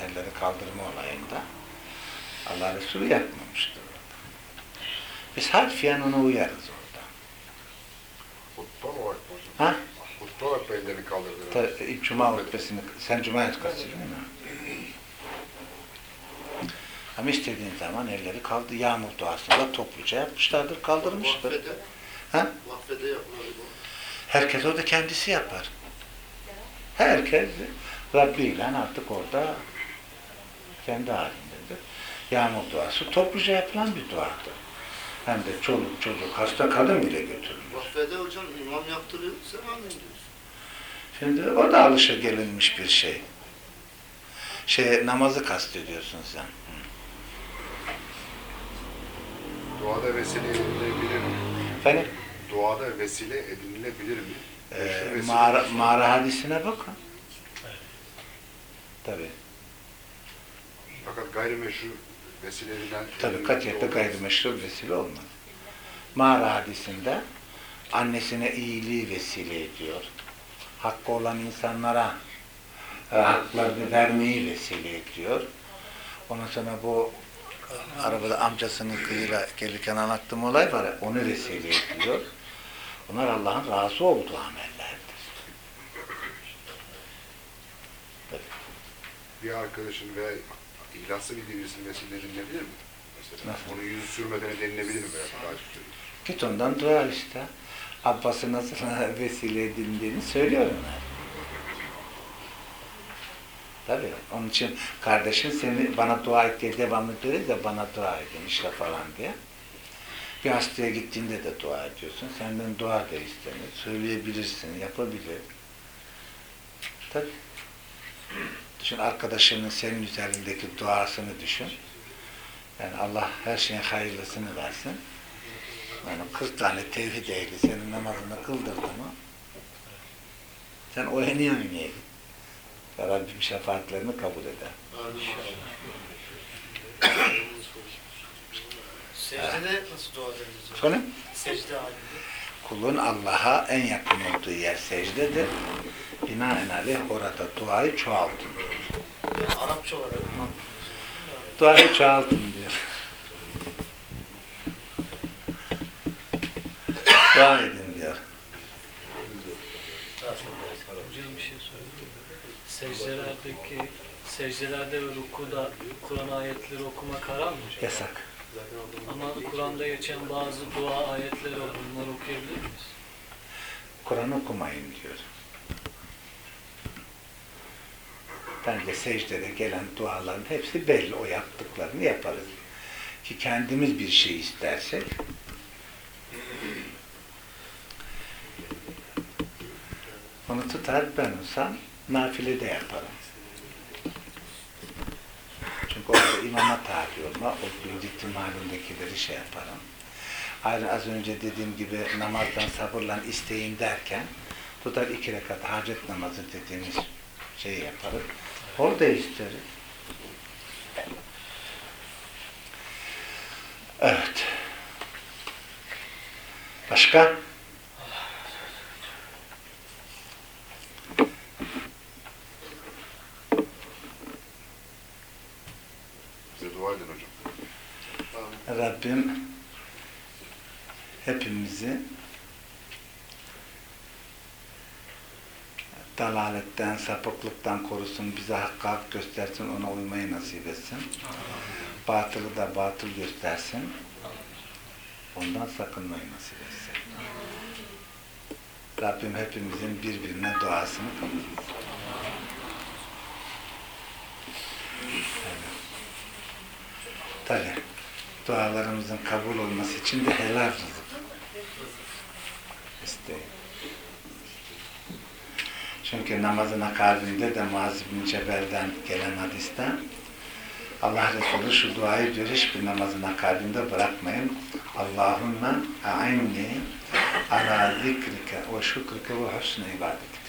Speaker 1: elleri kaldırma olayında. Allah Resulü yapmamıştır orada. Biz harfiyen ona uyarız orada.
Speaker 2: hutba mı hocam?
Speaker 1: Ha?
Speaker 2: Hutba mı ellerini kaldırdınız?
Speaker 1: Ta, ilk Cuma hutbesini, sen Cuma kastediyorsun değil mi? Ama istediğin zaman elleri kaldı. Yağmur duasında topluca yapmışlardır, kaldırmıştır. Ha?
Speaker 4: vakfede yapılır bu.
Speaker 1: Herkes orada kendisi yapar. Herkes Rabbi ile artık orada kendi halindedir. Yağmur duası topluca yapılan bir duadır. Hem de çoluk çocuk hasta kadın bile götürülür.
Speaker 4: Vakfede hocam imam yaptırıyor, sen amin diyorsun.
Speaker 1: Şimdi o da alışa gelinmiş bir şey. Şey namazı kastediyorsun sen.
Speaker 2: Duada vesile edilebilir mi?
Speaker 1: Efendim?
Speaker 2: Duada vesile edinilebilir mi?
Speaker 1: Ee, mağara, mağara hadisine bakın. Tabii.
Speaker 2: Fakat gayrimeşru vesile edilen...
Speaker 1: Tabii katiyette gayrimeşru vesile olmaz. Mağara hadisinde annesine iyiliği vesile ediyor. Hakkı olan insanlara e, haklarını vermeyi vesile ediyor. Ondan sonra bu e, arabada amcasının kızıyla gelirken anlattığım olay var ya, onu vesile ediyor. Bunlar Allah'ın razı olduğu amellerdir. Tabii.
Speaker 2: Bir arkadaşın veya ihlaslı bir birisinin vesile edilebilir mi? Mesela
Speaker 1: Nasıl?
Speaker 2: onu yüzü sürmeden edilebilir mi?
Speaker 1: Git ondan dua işte. Abbas'ı nasıl vesile edildiğini söylüyorum. Tabii. Onun için kardeşin seni bana dua et diye devamlı diyor ya bana dua edin işte falan diye. Bir hastaya gittiğinde de dua ediyorsun. Senden dua da istenir. Söyleyebilirsin, yapabilir. Tabii. Düşün arkadaşının senin üzerindeki duasını düşün. Yani Allah her şeyin hayırlısını versin. Yani 40 tane tevhid ehli senin namazını kıldırdı mı sen oynaya oynaya git. Ya Rabbim şefaatlerini kabul eder.
Speaker 4: Secdede nasıl dua ederiz?
Speaker 1: Efendim?
Speaker 4: Secde halinde.
Speaker 1: Kulun Allah'a en yakın olduğu yer secdedir. Binaenaleyh orada duayı çoğaltın.
Speaker 4: Yani Arapça olarak.
Speaker 1: Duayı çoğaltın diyor. Dua edin diyor.
Speaker 5: Hocam bir şey söyleyeyim. Secdelerdeki, secdelerde ve rukuda Kur'an ayetleri okumak haram mı?
Speaker 1: Yasak.
Speaker 5: Ama Kur'an'da geçen bazı dua ayetleri var. Bunları okuyabilir miyiz?
Speaker 1: Kur'an okumayın diyor. Bence secdede gelen duaların hepsi belli. O yaptıklarını yaparız. Ki kendimiz bir şey istersek onu tutar ben olsam nafile de yaparım. Çünkü orada imama tabi olma, o gittim halindekileri şey yaparım. Ayrı az önce dediğim gibi namazdan sabırla isteyin derken tutar iki rekat hacet namazı dediğimiz şeyi yaparız. Orada isteriz. Evet. Başka?
Speaker 2: Bize dua edin hocam.
Speaker 1: Rabbim hepimizi dalaletten, sapıklıktan korusun, bize hakkı hak göstersin, ona uymayı nasip etsin. Batılı da batıl göstersin. Ondan sakınmayı nasip etsin. Rabbim hepimizin birbirine duasını kabul etsin. Tabi dualarımızın kabul olması için de helal rızık isteyin. Çünkü namazın akabinde de Muaz bin Cebel'den gelen hadiste Allah Resulü şu duayı diyor hiçbir namazın akabinde bırakmayın. Allahümme a'inni ala zikrike ve şükrike ve husne ibadetik.